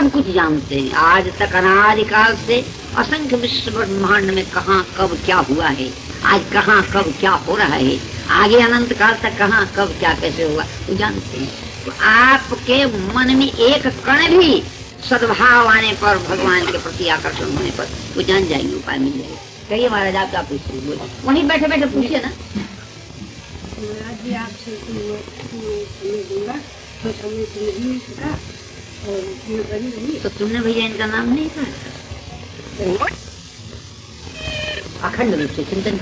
सब कुछ जानते हैं। आज तक अनादिकाल से असंख्य विश्व ब्रह्मांड में कहाँ कब क्या हुआ है, आज कहाँ कब क्या हो रहा है, आगे अनंत काल तक कहाँ कब क्या कैसे हुआ, वो जानते हैं। तो आपके मन में एक कण भी सद्भाव आने पर, भगवान के प्रति आकर्षण होने पर, वो जान जाएँगे, उपाय मिल जाएगा। कहिए महाराज, आप क्या पूछते बोले वहीं बैठे बैठे पूछिए ना। तो तुमने भैया इनका नाम नहीं कहा अखंड रूप से चिंतन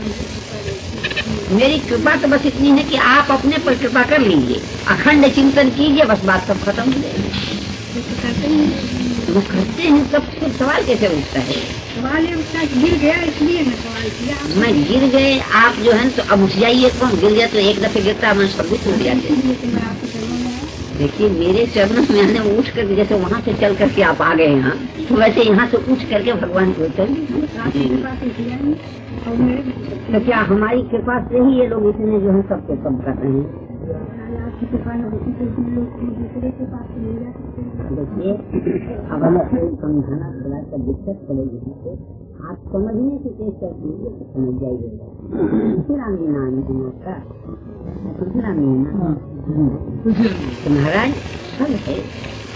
मेरी कृपा तो बस इतनी है कि आप अपने पर कृपा कर लीजिए। अखंड चिंतन कीजिए बस बात सब खत्म हो जाएगी। वो करते हैं सब फिर सवाल कैसे उठता है? सवाल ये उठता है गिर गया इसलिए मैं सवाल किया। मैं गिर गए आप जो है तो अब उठ जाइए। कौन गिर गया तो एक दफे गिरता मैं सब कुछ उठ जाते। देखिए मेरे चरणों में मैंने उठ कर जैसे वहाँ से चल करके आप आ गए यहाँ तो वैसे यहाँ से उठ करके भगवान को कृपा नहीं तो क्या हमारी कृपा से ही ये लोग इतने जो है सबके सब कर रहे हैं? तो हैं देखिए अब हमें समझाना थोड़ा सा दिक्कत पड़ेगी आप समझने की चेष्टा कीजिए तो समझ जाइएगा। तुलसीराम जी नाम है आपका तुलसीराम जी है। ना तो महाराज सब है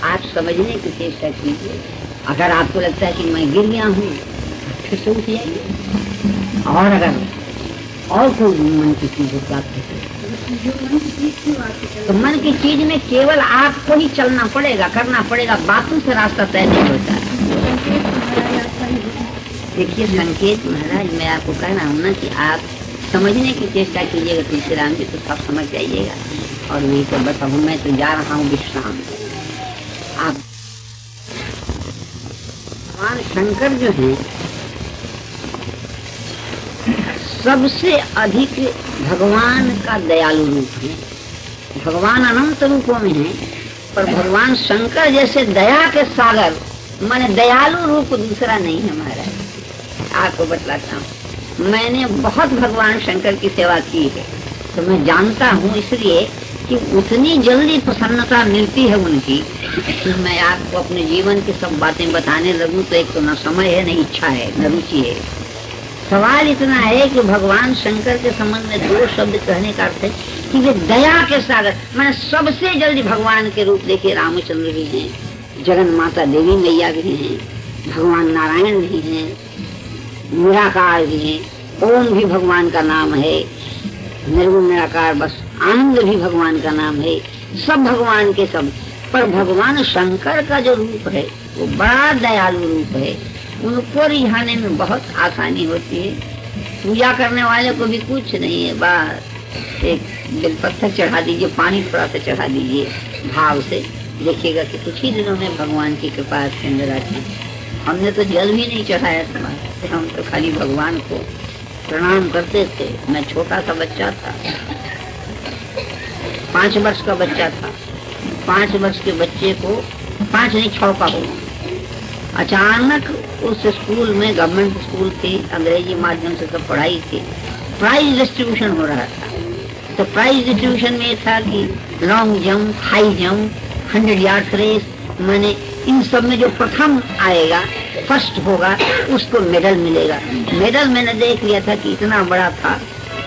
आप समझने की चेष्टा कीजिए। अगर आपको लगता है कि मैं गिर गया हूँ, फिर से उठ जाइए। और अगर और कोई मन की चीज़ प्राप्त है तो मन की चीज़ में केवल आपको ही चलना पड़ेगा, करना पड़ेगा, बातों से रास्ता तय नहीं होता। देखिए, संकेत महाराज, मैं आपको कह रहा हूँ ना कि आप समझने की चेष्टा कीजिएगा, तुलसीराम जी तो सब समझ जाइएगा। और नहीं तो अब मैं तो जा रहा हूँ विश्राम। आप भगवान शंकर जो है, सबसे अधिक भगवान का दयालु रूप है। भगवान अनंत रूपों में है, पर भगवान शंकर जैसे दया के सागर, मैंने दयालु रूप दूसरा नहीं है महाराज। आपको बतलाता हूँ, मैंने बहुत भगवान शंकर की सेवा की है तो मैं जानता हूँ इसलिए कि उतनी जल्दी प्रसन्नता मिलती है उनकी मैं आपको अपने जीवन की सब बातें बताने लगूं तो एक तो न समय है, न इच्छा है, न रुचि है। सवाल इतना है कि भगवान शंकर के संबंध में दो शब्द कहने का अर्थ है कि वे दया के सागर, मैंने सबसे जल्दी भगवान के रूप देखे रामचंद्र भी हैं, जगन माता देवी मैया भी हैं, भगवान नारायण भी हैं, निराकार भी हैं, ओम भी भगवान का नाम है, निर्गुण निराकार, बस आनंद भी भगवान का नाम है। सब भगवान के सब। पर भगवान शंकर का जो रूप है, वो बड़ा दयालु रूप है। उनको रिझाने में बहुत आसानी होती है। पूजा करने वाले को भी कुछ नहीं है, बस एक बेलपत्थर चढ़ा दीजिए, पानी थोड़ा सा चढ़ा दीजिए भाव से। देखिएगा कि कुछ ही दिनों में भगवान की कृपा आपके अंदर आती हमने तो जल भी नहीं चढ़ाया था हम तो खाली भगवान को प्रणाम करते थे। मैं छोटा सा बच्चा था। पाँच वर्ष का बच्चा था। पाँच वर्ष के बच्चे को पाँच नहीं छह का हुआ अचानक उस स्कूल में गवर्नमेंट स्कूल थी अंग्रेज़ी माध्यम से सब पढ़ाई थी प्राइज डिस्ट्रीब्यूशन हो रहा था। तो प्राइज डिस्ट्रीब्यूशन में था कि long jump high jump hundred yard race मैंने इन सब में जो प्रथम आएगा फ़र्स्ट होगा, उसको मेडल मिलेगा। मेडल मैंने देख लिया था कि इतना बड़ा था।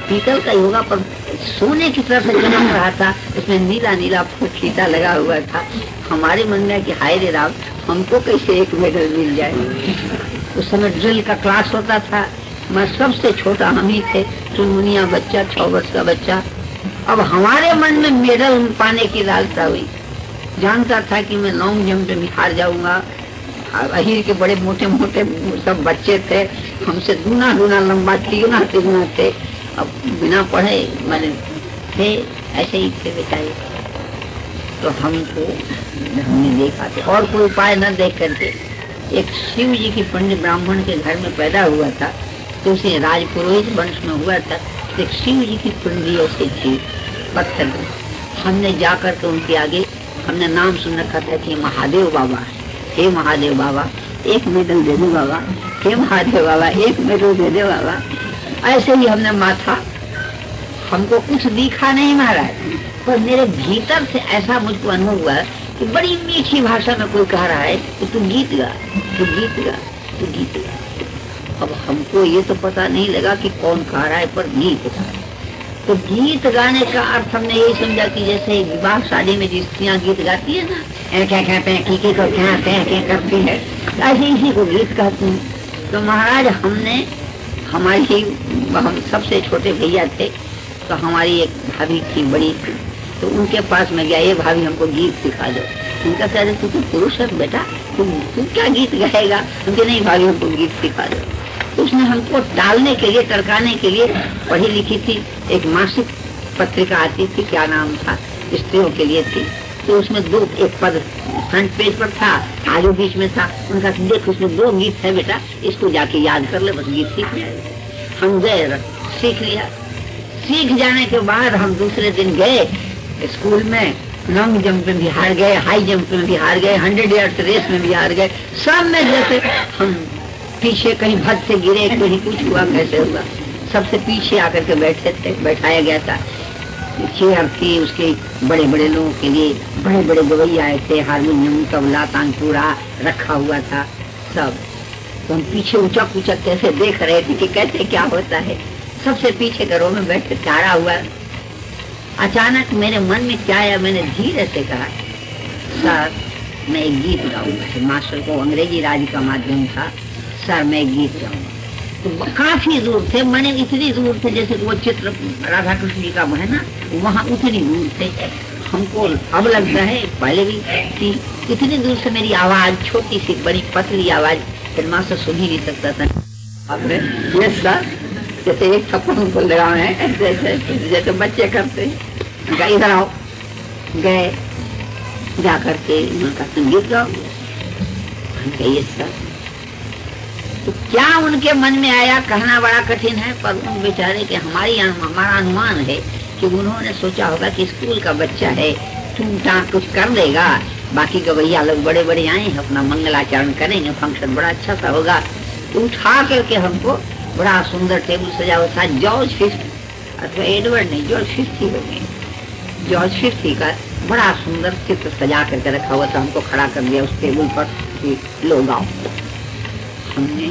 पीतल का ही होगा, पर सोने की तरह से चमक रहा था उसमें नीला नीला फीता लगा हुआ था। हमारे मन में कि, हाय रे राम, हमको कैसे एक मेडल मिल जाए? उस समय ड्रिल का क्लास होता था। मैं सबसे छोटा हम ही थे, चुनमुनिया बच्चा, छह वर्ष का बच्चा। अब हमारे मन में मेडल पाने की लालसा हुई। जानता था कि मैं लॉन्ग जंप में हार जाऊँगा। अहिर के बड़े मोटे मोटे सब बच्चे थे। हमसे दूना दूना लंबा तिगुना तिगुना थे। अब बिना पढ़े मैंने थे ऐसे ही थे बेचारे। तो हमको हमने देखा था और कोई उपाय न देख करके एक शिव जी की पंडित ब्राह्मण के घर में पैदा हुआ था तो उसे राजपुरोहित वंश में हुआ था एक शिव जी की कुंडी ऐसी थी, पत्थर में। हमने जाकर के उनके आगे हमने नाम सुन रखा था कि महादेव बाबा हे महादेव बाबा, एक मेडल दे दो बाबा। हे महादेव बाबा, एक मेडल दे दे बाबा। ऐसे ही हमने माथा हमको कुछ दिखा नहीं महाराज पर मेरे भीतर से ऐसा मुझको अनुभव हुआ कि बड़ी मीठी भाषा में कोई कह रहा है कि तू गीत गा तू गीत गा तू गीत गा अब हमको ये तो पता नहीं लगा कि कौन कह रहा है पर गीत गा तो गीत गाने का अर्थ हमने यही समझा कि जैसे विवाह शादी में जिस गीत गाती है ना क्या हैं की क्या करती है ऐसे इसी को गीत कहते हैं तो महाराज हमने हमारी हम सबसे छोटे भैया थे तो हमारी एक भाभी थी बड़ी। थी तो उनके पास में गया, ये भाभी, हमको गीत सिखा दो। उनका कह तू तो पुरुष है बेटा, तू तू क्या गीत गाएगा? उनके नहीं भाभी, हमको गीत सिखा दो। तो उसने हमको डालने के लिए टरकाने के लिए पढ़ी लिखी थी। एक मासिक पत्रिका आती थी, क्या नाम था, स्त्रियों के लिए थी। तो उसमें दो, एक पद फ्रंट पेज पर था। आगे बीच में था। उनका देख उसमें दो गीत है बेटा, इसको जाके याद कर ले, बस गीत सीख लिया। हम गए सीख लिया। सीख जाने के बाद हम दूसरे दिन गए, स्कूल में। लॉन्ग जंप में भी हार गए, हाई जंप में भी हार गए, हंड्रेड यार्ड रेस में भी हार गए। सब में जैसे हम पीछे कहीं भद से गिरे, कहीं कुछ हुआ, कैसे हुआ? सबसे पीछे आकर के बैठे थे, बैठाया गया था। चेयर थी उसके बड़े बड़े लोगों के लिए बड़े बड़े गवैया आए थे हारमोनियम तबला, तानपुरा रखा हुआ था सब। तो हम पीछे ऊँचा ऊँचा कैसे देख रहे थे कि कैसे क्या होता है? सबसे पीछे घरों में बैठे चारा हुआ। अचानक मेरे मन में क्या आया, मैंने धीरे से कहा, सर, मैं एक गीत गाऊँगा। मास्टर को अंग्रेज़ी राज का माध्यम था। सर, मैं गीत गाऊँगा। काफ़ी दूर थे, मैंने इतनी दूर थे जैसे वो चित्र राधा कृष्ण जी का है ना, वहाँ उतनी दूर थे। हमको अब लगता है पहले भी थी इतनी दूर से मेरी आवाज़, छोटी सी, बड़ी पतली आवाज़ मास्टर सुन ही नहीं सकता था। आपने ये जैसे एक थप्पड़ उनको लगाए हैं, जैसे जैसे बच्चे करते इधर आओ। गए जा करके उनका संगीत गाओ। कहिए सर तो क्या उनके मन में आया? कहना बड़ा कठिन है, पर उन बेचारे के हमारी हमारा अनुमान है कि उन्होंने सोचा होगा कि स्कूल का बच्चा है, टूट टाट कुछ कर देगा बाकी गवैया लोग बड़े बड़े आए हैं, अपना मंगलाचरण करेंगे फ़ंक्शन बड़ा अच्छा सा होगा। तो उठा करके हमको बड़ा सुंदर टेबल सजा हुआ था जॉर्ज फिफ्थ अथवा एडवर्ड नहीं जॉर्ज फिफ्थ ही होंगे जॉर्ज फिफ्थ ही का बड़ा सुंदर चित्र सजा करके रखा हुआ था, हमको खड़ा कर दिया उस टेबल पर लोग आओ हमने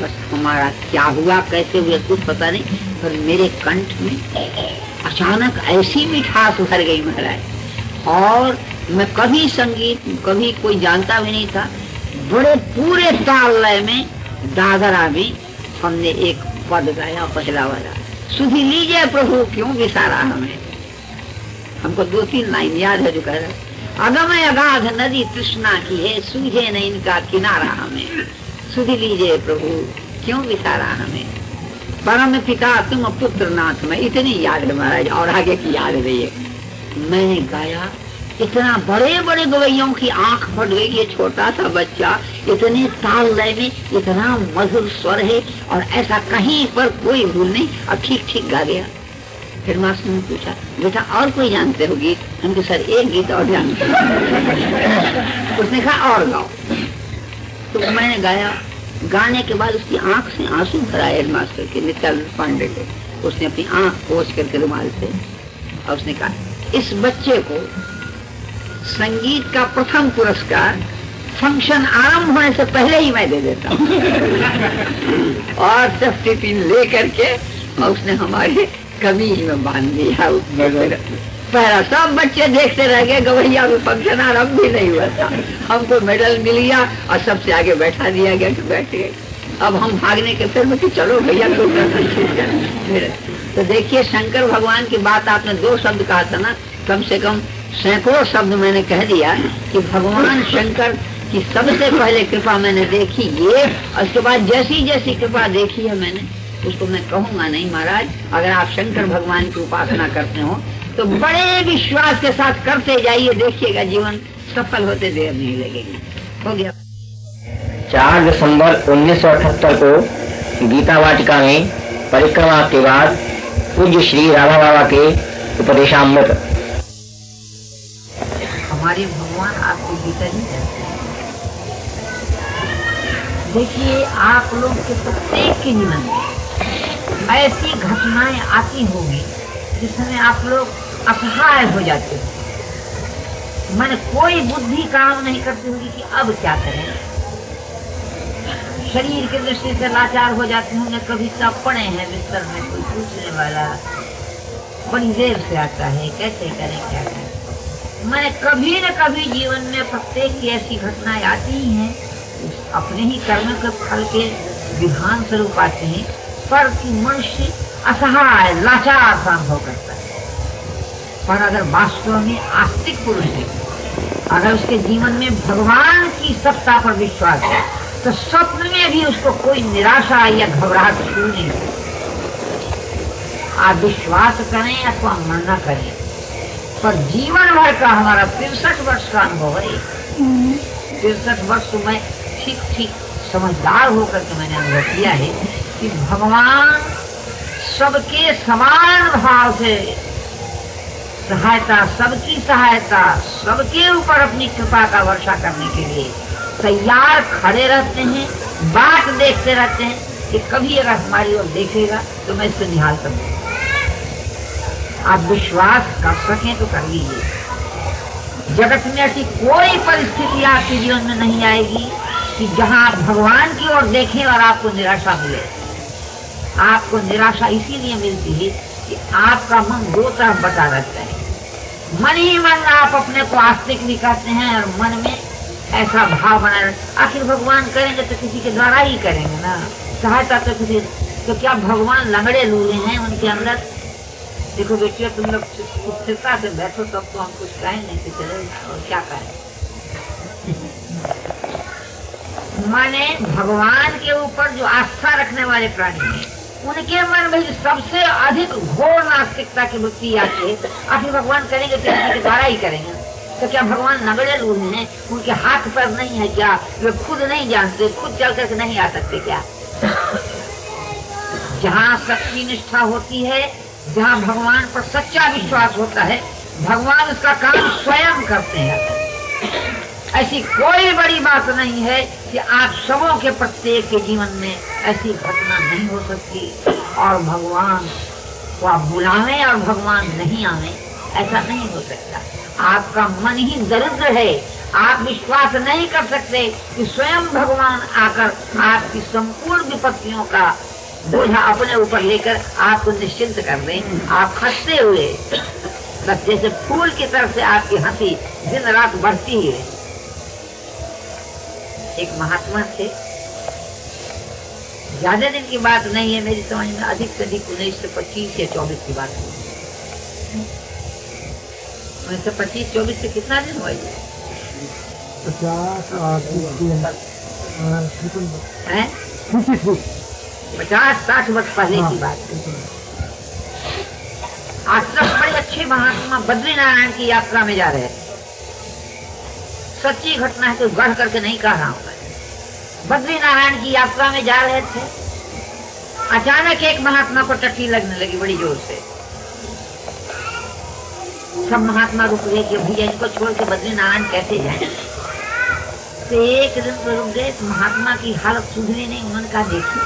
बस हमारा क्या हुआ, कैसे हुए, कुछ पता नहीं, पर मेरे कंठ में अचानक ऐसी मिठास उभर गई महाराज। और मैं कभी संगीत, कभी कोई जानता भी नहीं था, बड़े पूरे ताल लय में दादरा में हमने एक पद गाया, पहला वाला। सुधी लीजिए प्रभु, क्यों विसारा हमें? हमको दो तीन लाइन याद है जो कह रहे अगम अगाध नदी तृष्णा की है, सूझे न इनका किनारा हमें। सुधी लीजिए प्रभु। क्यों विसारा हमें? परम पिता तुम पुत्र नाथ में इतनी याद महाराज, और आगे की याद रही मैंने गाया, इतना बड़े बड़े गवैयों की आँख फट गई, ये छोटा सा बच्चा, इतने ताल लय में इतना मधुर स्वर है, और ऐसा कहीं पर कोई भूल नहीं और ठीक ठीक गा गया। फिर मास्टर ने पूछा, बेटा, और कोई जानते हो गीत हमके सर एक गीत और जानते उसने कहा, और गाओ। तो मैंने गाया। गाने के बाद उसकी आँख से आँसू भरा हेड मास्टर के नित्यानंद पांडे के। उसने अपनी आँख पोछ करके रुमाल से और उसने कहा, इस बच्चे को संगीत का प्रथम पुरस्कार फ़ंक्शन आरंभ होने से पहले ही मैं दे देता और सब टिफ़िन ले करके और उसने हमारे कमीज में बाँध दिया। पहला सब बच्चे देखते रह गए, गवैया में फ़ंक्शन आरंभ भी नहीं हुआ था। हमको मेडल मिल गया और सबसे आगे बैठा दिया गया कि बैठ। अब हम भागने के फिर कि चलो भैया तो तो देखिए, शंकर भगवान की बात आपने दो शब्द कहा था ना, कम से कम सैकड़ों शब्द मैंने कह दिया कि भगवान शंकर की सबसे पहले कृपा मैंने देखी ये, और उसके बाद जैसी जैसी कृपा देखी है मैंने, उसको मैं कहूँगा नहीं महाराज, अगर आप शंकर भगवान की उपासना करते हो तो बड़े विश्वास के साथ करते जाइए देखिएगा जीवन। सफल होते देर नहीं लगेगी। हो गया। चार दिसंबर 1978 को गीता वाटिका में परिक्रमा के बाद पूज्य श्री राधा बाबा के उपदेशामृत। हमारे भगवान आपके ही। रहते देखिए आप लोग के प्रत्येक के जीवन में ऐसी घटनाएँ आती होंगी जिसमें आप लोग असहाय हो जाते हो। मन कोई बुद्धि काम नहीं करती होगी कि अब क्या करें। शरीर की दृष्टि से लाचार हो जाते होंगे कभी सब पड़े हैं, बिस्तर में कोई पूछने वाला। बड़ी देर से आता है, कैसे करें, क्या करें। मैंने कभी न कभी जीवन में प्रत्येक की ऐसी घटनाएँ आती ही हैं। अपने ही कर्म के फल के विधान स्वरूप आते हैं। पर कि मनुष्य असहाय, लाचार सा अनुभव करता है पर अगर वास्तव में आस्तिक पुरुष है, अगर उसके जीवन में भगवान की सत्ता पर विश्वास है तो स्वप्न में भी उसको कोई निराशा या घबराहट छू नहीं। आप विश्वास करें अथवा मन न करें, पर जीवन भर का हमारा तिरसठ वर्ष का अनुभव है तिरसठ वर्ष में ठीक ठीक समझदार होकर के मैंने अनुभव किया है कि भगवान सबके समान भाव से सहायता, सबकी सहायता, सबके ऊपर अपनी कृपा का वर्षा करने के लिए तैयार खड़े रहते हैं, बात देखते रहते हैं कि कभी अगर हमारी ओर देखेगा तो मैं इसको निहाल कर आप विश्वास कर सकें तो कर लीजिए। जगत में ऐसी कोई परिस्थिति आपके जीवन में नहीं आएगी कि जहाँ आप भगवान की ओर देखें और आपको निराशा मिले। आपको निराशा इसीलिए मिलती है कि आपका मन दो तरफ़ बता रहता है। मन ही मन आप अपने को आस्तिक भी कहते हैं और मन में ऐसा भाव बना रहे आखिर भगवान करेंगे तो किसी के द्वारा ही करेंगे ना। सहायता तो किसी तो क्या भगवान लंगड़े लूले हैं उनके अंदर? देखो बेटिया, तुम लोग स्थिरता से बैठो तब तो हम कुछ कहें नहीं तो चले और क्या कहें माने भगवान के ऊपर जो आस्था रखने वाले प्राणी हैं। उनके मन में सबसे अधिक घोर नास्तिकता की वृत्ति है आखिर भगवान करेंगे तो किसी के द्वारा ही करेंगे। तो क्या भगवान नगड़े लूहे हैं? उनके हाथ पर नहीं है क्या? वे खुद नहीं जानते, खुद चल करके नहीं आ सकते क्या? जहाँ सच्ची निष्ठा होती है, जहाँ भगवान पर सच्चा विश्वास होता है, भगवान उसका काम स्वयं करते हैं। ऐसी कोई बड़ी बात नहीं है कि आप सबों के प्रत्येक के जीवन में ऐसी घटना नहीं हो सकती। और भगवान को आप बुलावे और भगवान नहीं आवे, ऐसा नहीं हो सकता। आपका मन ही दरिद्र है। आप विश्वास नहीं कर सकते कि स्वयं भगवान आकर आपकी संपूर्ण विपत्तियों का बोझा अपने ऊपर लेकर आपको निश्चिंत कर दे। आप हँसते हुए। बस जैसे फूल की तरफ़ से आपकी हँसी दिन रात बढ़ती है। एक महात्मा थे। ज़्यादा दिन की बात नहीं है मेरी समझ में अधिक से अधिक उन्नीस सौ पच्चीस या चौबीस की बात उन्नीस सौ पच्चीस चौबीस से कितना दिन हुआ पचास हैं? साठ वर्ष पहले की बात आश्रम बड़े अच्छे महात्मा बद्रीनारायण की यात्रा में जा रहे थे सच्ची घटना है तो गढ़ करके नहीं कह रहा हूँ मैं। बद्रीनारायण की यात्रा में जा रहे थे। अचानक एक महात्मा को टट्टी लगने लगी बड़ी ज़ोर से। सब महात्मा रुक गए कि भैया इनको छोड़ के बद्रीनारायण कैसे जाए? तो एक दिन तो रुक गए तो महात्मा की हालत सुधरी नहीं, उन्होंने कहा, देखिए,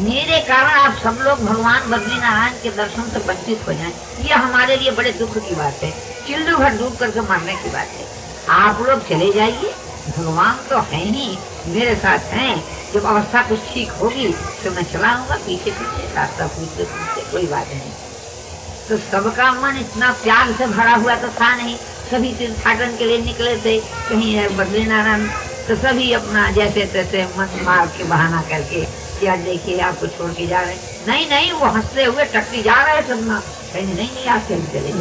मेरे कारण आप सब लोग भगवान बद्रीनारायण के दर्शन से वंचित हो जाएँ। ये हमारे लिए बड़े दुख की बात है। चिल्लू भर डूब करके मरने की बात है। आप लोग चले जाइए। भगवान तो है ही, मेरे साथ हैं। जब अवस्था कुछ ठीक होगी तो मैं चला आऊँगा पीछे पीछे, रास्ता पूछते पूछते, कोई बात नहीं। तो सबका मन इतना प्यार से भरा हुआ तो था नहीं। सभी तीर्थाटन के लिए निकले थे, कहीं है बद्रीनारायण तो सभी अपना जैसे तैसे मन मार के बहाना करके क्या देखिए आपको छोड़ के जा रहे नहीं नहीं, वो हँसते हुए टक्की जा रहे सब ना। नहीं नहीं आप चल चले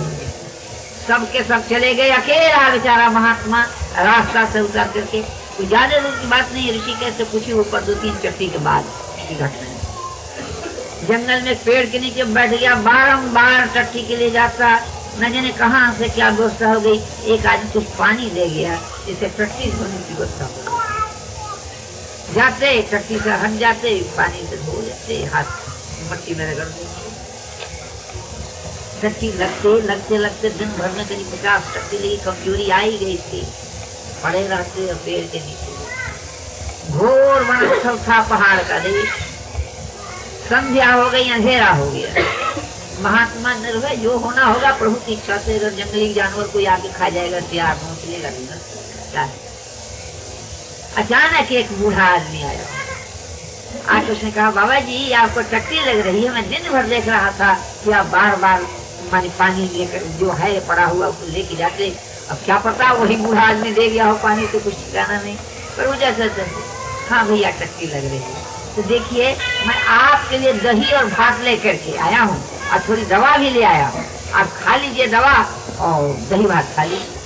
जाएँगे सबके सब चले गए, अकेला बेचारा महात्मा रास्ता से उतर करके। कोई ज़्यादा दूर की बात नहीं, ऋषिकेश से पूछी ऊपर दो तीन चट्टी के बाद की घटना जंगल में पेड़ के नीचे बैठ गया बारम्बार टट्टी के लिए जाता। न जाने कहाँ से क्या व्यवस्था हो गई। एक आदमी कुछ पानी ले गया, जिसे टट्टी धोने की व्यवस्था जाते टट्टी से हट जाते, पानी से धो जाते हाथ मट्टी में रगड़ टट्टी लगते लगते लगते दिन भर में करीब पचास टट्टी लगी कमज़ोरी आई गई थी। पड़े रहते पेड़ के नीचे। घोर वनस्थल था पहाड़ का देश संध्या हो गई, अंधेरा हो गया। महात्मा निर्भय, जो होना होगा, प्रभु की इच्छा से अगर जंगली जानवर कोई आके खा जाएगा नहीं ना क्या है? अचानक एक बूढ़ा आदमी आया। आज उसने कहा, बाबा जी, आपको टट्टी लग रही है, मैं दिन भर देख रहा था कि आप बार बार मानी पानी लेकर जो है, पड़ा हुआ उसको लेके जाते। अब क्या पता, वही बूढ़ा आदमी दे गया हो पानी तो कुछ ठिकाना नहीं। पर वो जैसा तैसे हाँ भैया, टट्टी लग रही है। तो देखिए, मैं आपके लिए दही और भात लेकर के आया हूँ। और थोड़ी दवा भी ले आया हूँ। आप खा लीजिए दवा और दही भात खा लीजिए।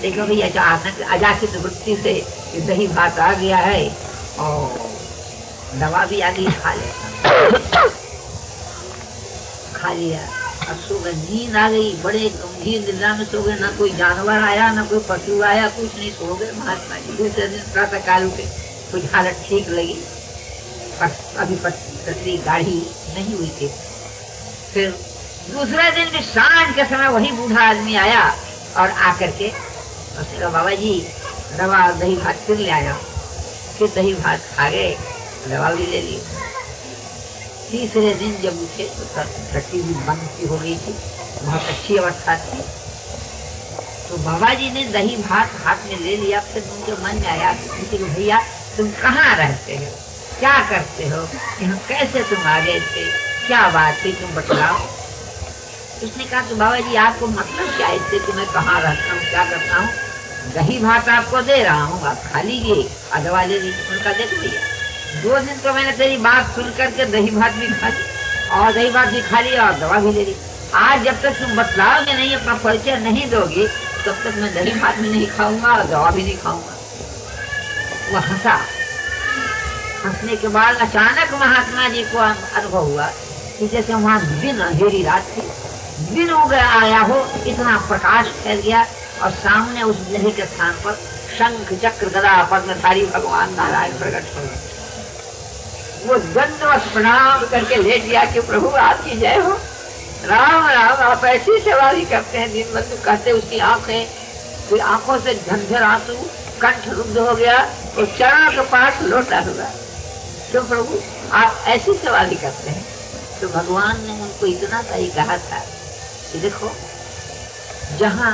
देखो भैया अजाचित वृत्ति से दही भात आ गया है और दवा भी आ गई, खा लिया। खा लिया। नींद आ गई, बड़े गंभीर निद्रा में सो गए, ना कोई जानवर आया, ना कोई पशु आया, कुछ नहीं, सो गए महात्मा जी। दूसरे दिन प्रातः काल उठे, कुछ हालत ठीक लगी। अभी पत्नी गाढ़ी नहीं हुई थी। फिर दूसरे दिन भी साँझ के समय वही बूढ़ा आदमी आया और आकर के उसने कहा, बाबा जी और दही भात फिर ले आया। फिर दही भात खा गए, दवा भी ले ली। तीसरे दिन जब उठे तो टट्टी भी बंद की हो गई थी, बहुत अच्छी अवस्था थी तो बाबा जी ने दही भात हाथ में ले लिया, फिर उनके मन में आया कि भैया, तुम कहाँ रहते हो? क्या करते हो? यहाँ कैसे तुम आ गए थे? क्या बात थी? तुम बतलाओ. उसने कहा कि बाबा जी आपको मतलब क्या इससे कि मैं कहाँ रहता हूँ? क्या करता हूँ? दही भात आपको दे रहा हूँ, आप खा लीजिए और दवा ले लीजिए। उनका, देख भैया दो दिन तो मैंने तेरी बात सुन करके दही भात भी खा ली, और दही भात भी खा लिया और दवा भी ले ली। आज जब तक तुम बतलाओगे नहीं, अपना परिचय नहीं दोगे, तब तक मैं दही भात भी नहीं खाऊँगा और दवा भी नहीं खाऊँगा। वो हंसा। हंसने के बाद अचानक महात्मा जी को अनुभव हुआ कि जैसे वहाँ दिन अंधेरी रात थी, दिन हो गया आया हो, इतना प्रकाश फैल गया और सामने उस जगह के स्थान पर शंख, चक्र, गदा पद्मधारी भगवान नारायण प्रकट हो गए। वो दंडवत प्रणाम करके लेट गया कि प्रभु, आपकी जय हो। राम राम, आप ऐसी सवारी करते हैं दिन बंधु कहते उसकी आँखें, फिर आँखों से झंझर आँसू, कंठ रुद्ध हो गया, और चरणों के पास लौटा हुआ। तो प्रभु, आप ऐसी सवारी करते हैं तो भगवान ने उनको इतना सा ही कहा था कि देखो, जहाँ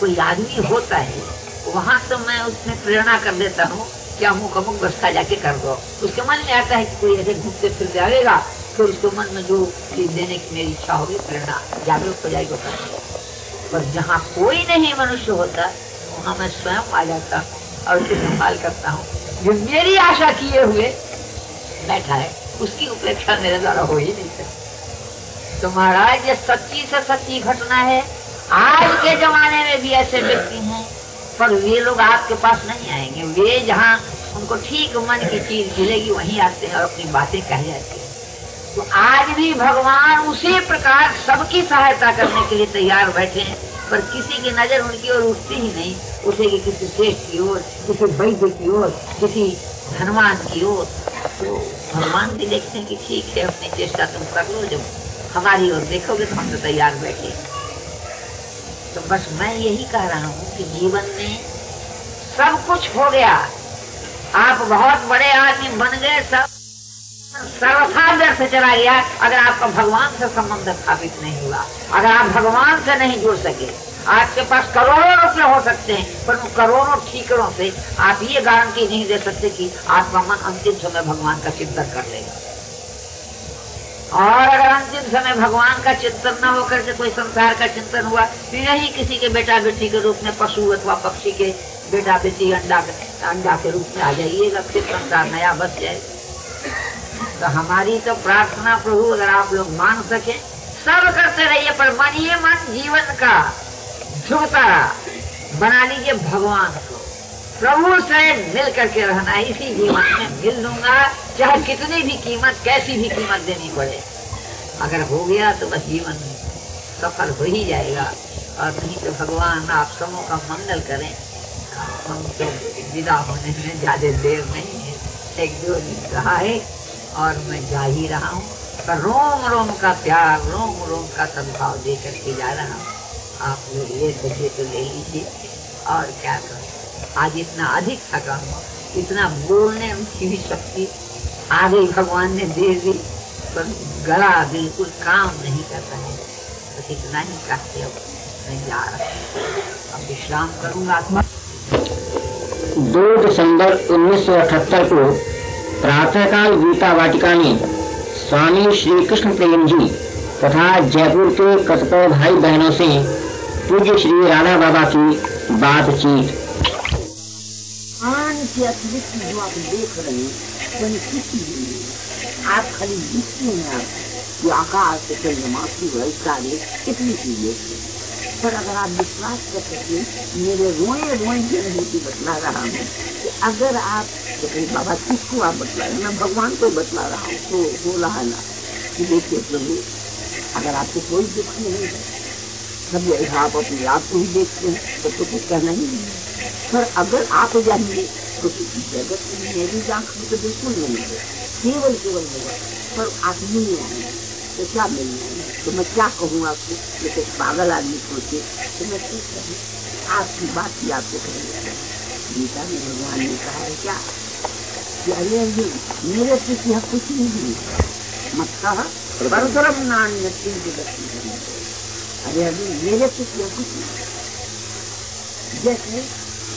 कोई आदमी होता है, वहाँ तो मैं उसमें प्रेरणा कर देता हूँ क्या अमुक अमुक व्यवस्था जाके कर दो। उसके मन में आता है कि कोई ऐसे घूमते फिरते आएगा तो उसके मन में जो चीज़ देने की मेरी इच्छा होगी, प्रेरणा, जागरूक हो जाएगी पर जहाँ कोई नहीं मनुष्य होता, वहाँ मैं स्वयं आ जाता और उसे संभाल करता हूँ। जो मेरी आशा किए हुए बैठा है, उसकी उपेक्षा मेरे द्वारा हो ही नहीं सकती। तो महाराज, ये सच्ची से सच्ची घटना है। आज के जमाने में भी ऐसे व्यक्ति हैं पर वे लोग आपके पास नहीं आएँगे। वे जहाँ उनको ठीक मन की चीज़ मिलेगी, वहीं आते हैं और अपनी बातें कह जाती हैं। तो आज भी भगवान उसी प्रकार सबकी सहायता करने के लिए तैयार बैठे हैं, पर किसी की नज़र उनकी ओर उठती ही नहीं। उठेगी किसी सेठ की ओर, किसी वैद्य की ओर, किसी धनवान की ओर। तो भगवान भी देखते हैं कि ठीक है, अपनी चेष्टा तुम कर लो, जब हमारी ओर देखोगे तो हम तो तैयार बैठे तो बस मैं यही कह रहा हूँ कि जीवन में सब कुछ हो गया। आप बहुत बड़े आदमी बन गए, सब सर्वथा व्यर्थ चला गया। अगर आपका भगवान से संबंध स्थापित नहीं हुआ, अगर आप भगवान से नहीं जुड़ सके, आपके पास करोड़ों रुपए हो सकते हैं, पर उन करोड़ों ठीकरों से आप ये गारंटी नहीं दे सकते कि आपका मन अंतिम समय भगवान का चिंतन कर लेगा। और अगर अंतिम समय भगवान का चिंतन न होकर के कोई संसार का चिंतन हुआ तो यही किसी के बेटा बेटी के रूप में पशु अथवा पक्षी के बेटा बेटी अंडा अंडा के रूप में आ जाइएगा, फिर संसार नया बच जाएगा तो हमारी तो प्रार्थना प्रभु, अगर आप लोग मान सके, सब करते रहिए, पर मानिए मन जीवन का झुकता बना लीजिए भगवान को। प्रभु से मिल करके रहना, इसी जीवन में मिल लूँगा। चाहे कितनी भी कीमत, कैसी भी कीमत देनी पड़े। अगर हो गया तो बस जीवन सफल हो ही जाएगा। और नहीं तो भगवान आप सबों का मंगल करें। हम तो विदा होने में ज़्यादा देर नहीं है। एक दो दिन रहा है और मैं जा ही रहा हूँ। पर रोम रोम का प्यार, रोम रोम का सद्भाव दे करके जा रहा हूँ। आप लोग ले सके तो ले लीजिए। और क्या करें? आज इतना अधिक थका हूँ। इतना बोलने की भी शक्ति आ गई भगवान ने दे दी पर गला बिल्कुल काम नहीं करता है। बस इतना ही कहते हो तैयार अब विश्राम करूँगा आत्मा। दो दिसंबर 1978 को प्रातःकाल गीता वाटिका में स्वामी श्री कृष्ण प्रेम जी तथा जयपुर के कतिपय भाई बहनों से पूज्य श्री राधा बाबा की बातचीत। आन के अतिरिक्त जो आप देख रहे हैं वही भी आप खाली दिखते हैं आप कि आकाश से चंद्रमासी वैसारे कितनी चीज़ें पर अगर आप विश्वास कर सके मेरे रोए रोए की अनुभूति बतला रहा हूँ। कि अगर आप तो बाबा किसको आप बतला रहे मैं भगवान को बतला रहा हूँ तो हो रहा ना? कि देखिए प्रभु अगर आपको कोई दुख नहीं है सब आप अपने आप को ही देखते हैं तो, तो कुछ कहना ही नहीं पर अगर आप जानिए जगत मेरी आँख में तो बिल्कुल नहीं है केवल केवल होगा पर आप नहीं आए तो क्या मिलना तो मैं क्या कहूँ आपको जैसे पागल आदमी सोचे तो मैं ठीक कहूँ आपकी बात ही आपको कहूँगा गीता में भगवान ने कहा है क्या अरे अरे मेरे प्रति यह कुछ नहीं मत कहा परधर्म नान्य अरे अरे मेरे प्रति यह कुछ नहीं जैसे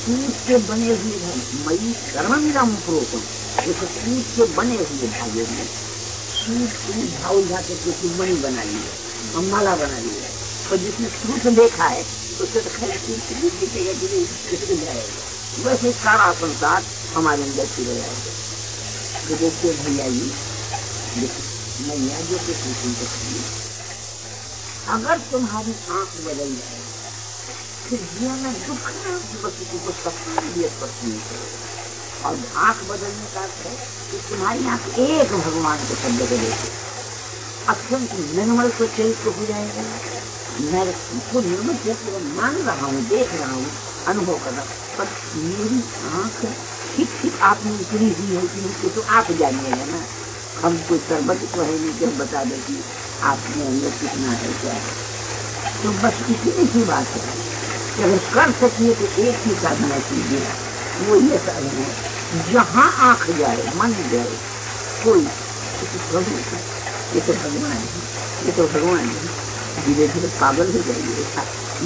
सूट के बने हुए हैं। मई कर्मंगम प्रोतम जैसे सूट के बने हुए धागे में। सूट को झाउ झा करके चुम्बनी बनाई है और माला बनाई है। और जिसने सूट देखा है उससे तो खैर सूट नहीं दिखेगा कि नहीं किसको जाएगा। वैसे सारा संसार हमारे अंदर फिर जाएगा तो देखिए भैया जी मैया जो कि अगर तुम्हारी आँख बदल जाए फिर जीवन में दुख ना बस किसी को सपना भी स्पष्ट नहीं करे और आँख बदलने का है कि तुम्हारी आँख एक भगवान के शब्द को अत्यंत निर्मल तो चरित्र हो जाएगा मैं उसको निर्मल चरित्र मान रहा हूँ देख रहा हूँ अनुभव कर रहा हूँ पर मेरी आँख ठीक ठीक आप में उतरी है कि नहीं तो आप जानिएगा ना हम कोई सरबत तो है नहीं कि बता दें कि आपके अंदर कितना है क्या है तो बस इतनी सी बात है। कि अगर कर सकिए तो एक ही साधना कीजिए वो ये साधना है, जहाँ आँख जाए, मन जाए, कोई प्रभु का ये तो भगवान है, ये तो भगवान है। धीरे धीरे पागल हो जाएँगे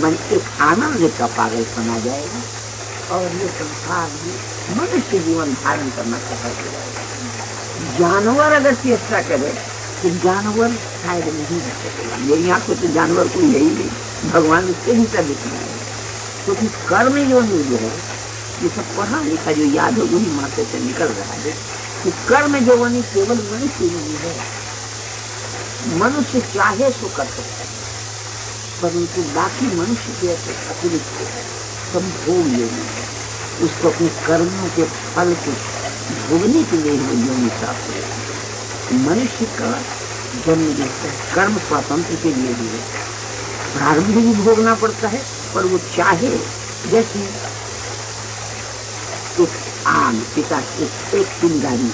मन एक आनंद का पागल बना जाएगा और ये संसार में मनुष्य जीवन धारण करना सहज हो। जाएगा जानवर अगर चेष्टा करे तो जानवर शायद नहीं रह सकेगा। मेरी आँखों तो जानवर कोई है ही नहीं। भगवान उसके भीतर दिखना है। क्योंकि कर्म नहीं जो है, ये सब पढ़ा लिखा जो याद हो, वही माथे से निकल रहा है कि कर्म जो बनी केवल मनुष्य नहीं है मनुष्य चाहे सो कर सकता है, परंतु बाकी मनुष्य के अतिरिक्त सब भोग लेना है। उसको अपने कर्मों के फल को भोगने के लिए वो योनि प्राप्त है। मनुष्य का जन्म जो है, कर्म स्वातंत्र के लिए भी है। प्रारंभ भी भोगना पड़ता है पर वो चाहे जैसे एक आम पिता एक, एक चिंगारी।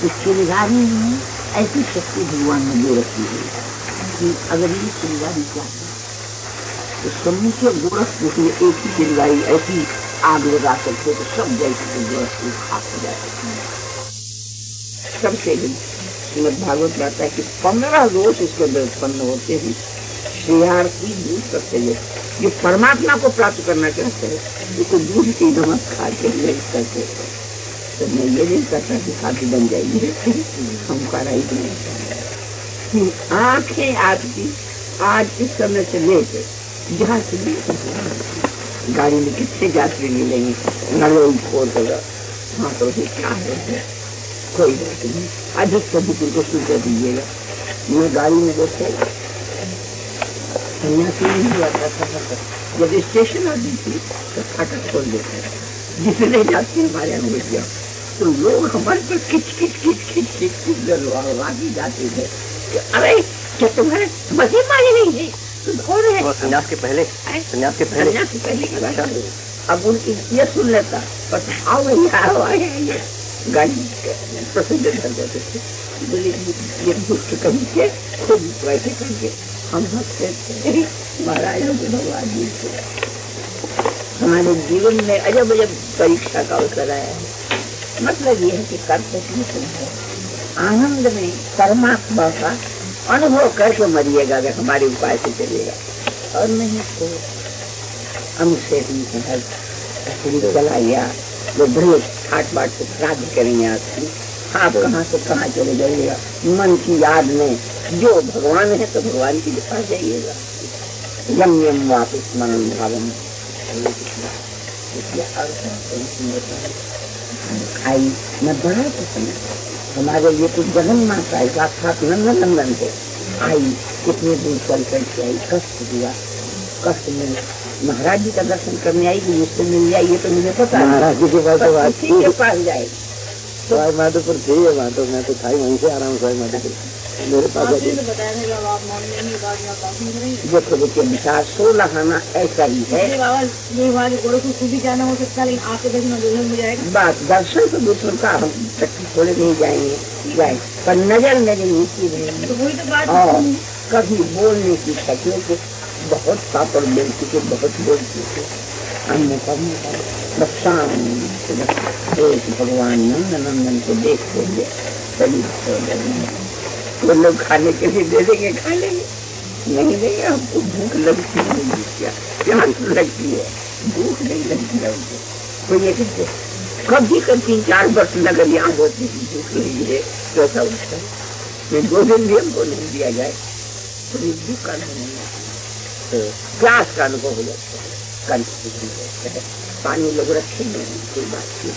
उस चिंगारी में ऐसी शक्ति भगवान ने दे रखी है कि अगर ये चिंगारी चाहे तो समूचे गोरखपुर में एक ही चिंगारी ऐसी आग लगा सकते तो सब जैसे गोरखपुर खाक हो जाते सबसे श्रीमद भागवत कहता है कि पंद्रह रोज इसके अंदर उत्पन्न होते हैं। श्रेयार्थी दूध करते हुए जो परमात्मा को प्राप्त करना चाहते हैं। उसको दूध की नमक खा के नहीं करते तो मैं ये नहीं करता कि खाती बन जाएगी हम ही नहीं आँखें आपकी आज इस समय से लेके जहाँ से गाड़ी में कितने यात्री मिलेंगे? नलोई खोल होगा हाँ तो ये क्या है? कोई बात नहीं। अधिक से अधिक उनको सूचना दीजिएगा। मैं गाड़ी में बैठे सन्यासी नहीं हुआ था जब स्टेशन आती थी तो फाटक खोल देते जितने जाते हमारे यहाँ तो लोग हमारे पर किच किच किच किच किच किच गलवागी जाते थे कि अरे क्या तुम्हारे मज़े मारे नहीं है? तुम कौन है? संन्यास के पहले संन्यास के पहले। सन्यासी पहले की बात अब उनकी ये सुन लेता पर आओ नहीं आओ आए ये गाड़ी प्रसिद्ध कर देते थे। बोले ये दुष्ट कभी के खुद वैसे करके हमको भगवान जी को हमारे जीवन में अजब अजब परीक्षा का अवसर आया है। मतलब ये है कि कर्तव्य है आनंद में परमात्मा का अनुभव करके मरिएगा अगर हमारे उपाय से चलेगा? और नहीं तो हम से भी चला गया वो बड़े ठाट बाट से श्राद्ध करेंगे आपकी। आप कहाँ से कहाँ चले जाइएगा? मन की याद में जो भगवान है तो भगवान के पास जाइएगा। यम यम वापिस मन भावम आई मैं बड़ा प्रसन्न हमारे लिए तो जगन माता आई साक्षात नंदन नंदन थे आई कितने दूर चल करके आई कष्ट दिया कष्ट मिला महाराज जी का दर्शन करने आई कि मुझसे मिल जाए ये तो मुझे पता है। महाराज जी के पास तो के पास जाए। सवाई माधोपुर थी माधो मैं तो था ही वहीं से आ रहा हूँ सवाई माधोपुर। अभी तो देखो देखिए विचार सोलह आना ऐसा ही है। ही हो है बात दर्शन तो दूसरों का हम चक्की खोले नहीं जाएँगे। जाए पर नज़र मेरी नीची रहेगी तो तो और कभी बोलने की शक्तियों को बहुत पापड़ बेलती चुके बहुत बोल चुके हमने करने का बस शाम को बस एक भगवान नंद नंदन को देख हुए सभी गए वो लोग खाने के लिए दे देंगे खा लेंगे। नहीं देंगे हमको भूख लगती है क्या? प्यास लगती है? भूख नहीं लगती है हमको कोई ये कहते कभी कभी चार वर्ष नगर यहाँ होती है भूख लगी है तो ऐसा है। दो दिन भी हमको नहीं दिया जाए तो ये भूख का अनुभव नहीं आता। तो प्यास का अनुभव हो जाता है। है पानी लोग रखेंगे कोई बात नहीं।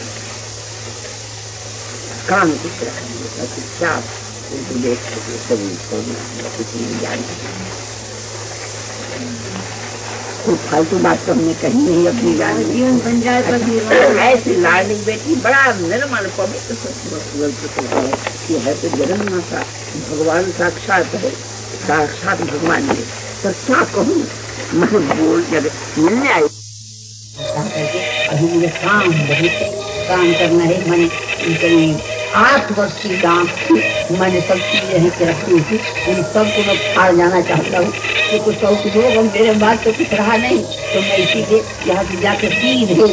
काम कुछ रखेंगे क्या उनको देख सके सभी कुछ नहीं जानते कोई फालतू बात तो हमने कही नहीं अपनी जान जीवन बन जाए बस ऐसी लाडली बेटी बड़ा निर्मल पवित्र है तो जगन माता भगवान साक्षात है साक्षात भगवान है। पर क्या कहूँ मैं बोल जब मिलने आई अभी मुझे काम बहुत काम करना है मैंने करीब आठ वर्ष की काम मैंने सब चीज़ें यहीं पे रखी थी उन सबको मैं फाड़ जाना चाहता हूँ तो कुछ कहूँ कि लोग हम मेरे बाद तो कुछ रहा नहीं तो मैं इसीलिए यहाँ से जाकर सीधे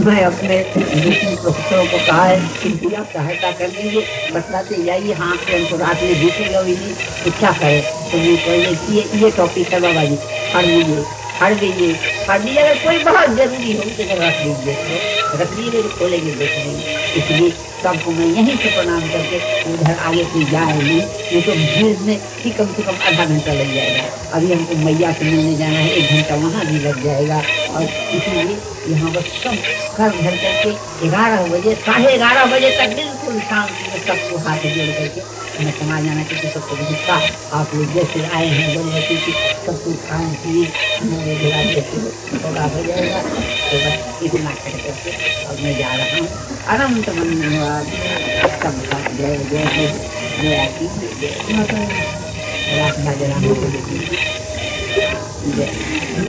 मैं अपने प्रोफेसरों को कहा है कि भैया सहायता कर देंगे बतलाते जाइए हाँ कि हम तो रात में भूखेगा भी नहीं तो क्या करें तो मैं पहले ये ये टॉपिक है बाबा जी फाड़ लीजिए फाड़ दीजिए फाड़ दीजिए अगर कोई बहुत ज़रूरी हो तो रख लीजिए रख लीजिए तो खोलेंगे देख लेंगे इसलिए सबको मैं यहीं से प्रणाम करके उधर आगे कोई जाए नहीं नहीं तो भीड़ में ही कम से कम आधा घंटा लग जाएगा अभी हमको मैया से मिलने जाना है एक घंटा वहाँ भी लग जाएगा और इसीलिए यहाँ पर सब कर घर करके ग्यारह बजे साढ़े ग्यारह बजे तक बिल्कुल शांति सबको हाथ जोड़ करके मैं समा जाना क्योंकि सबको दिखता आप लोग जैसे आए हैं बनवती की सब कुछ खाए पिए हमारे गिरा जैसे थोड़ा हो जाएगा तो बस इतना कर करके अब मैं जा रहा हूँ अनंत मन सब जय जय जय जय आती जय रात जय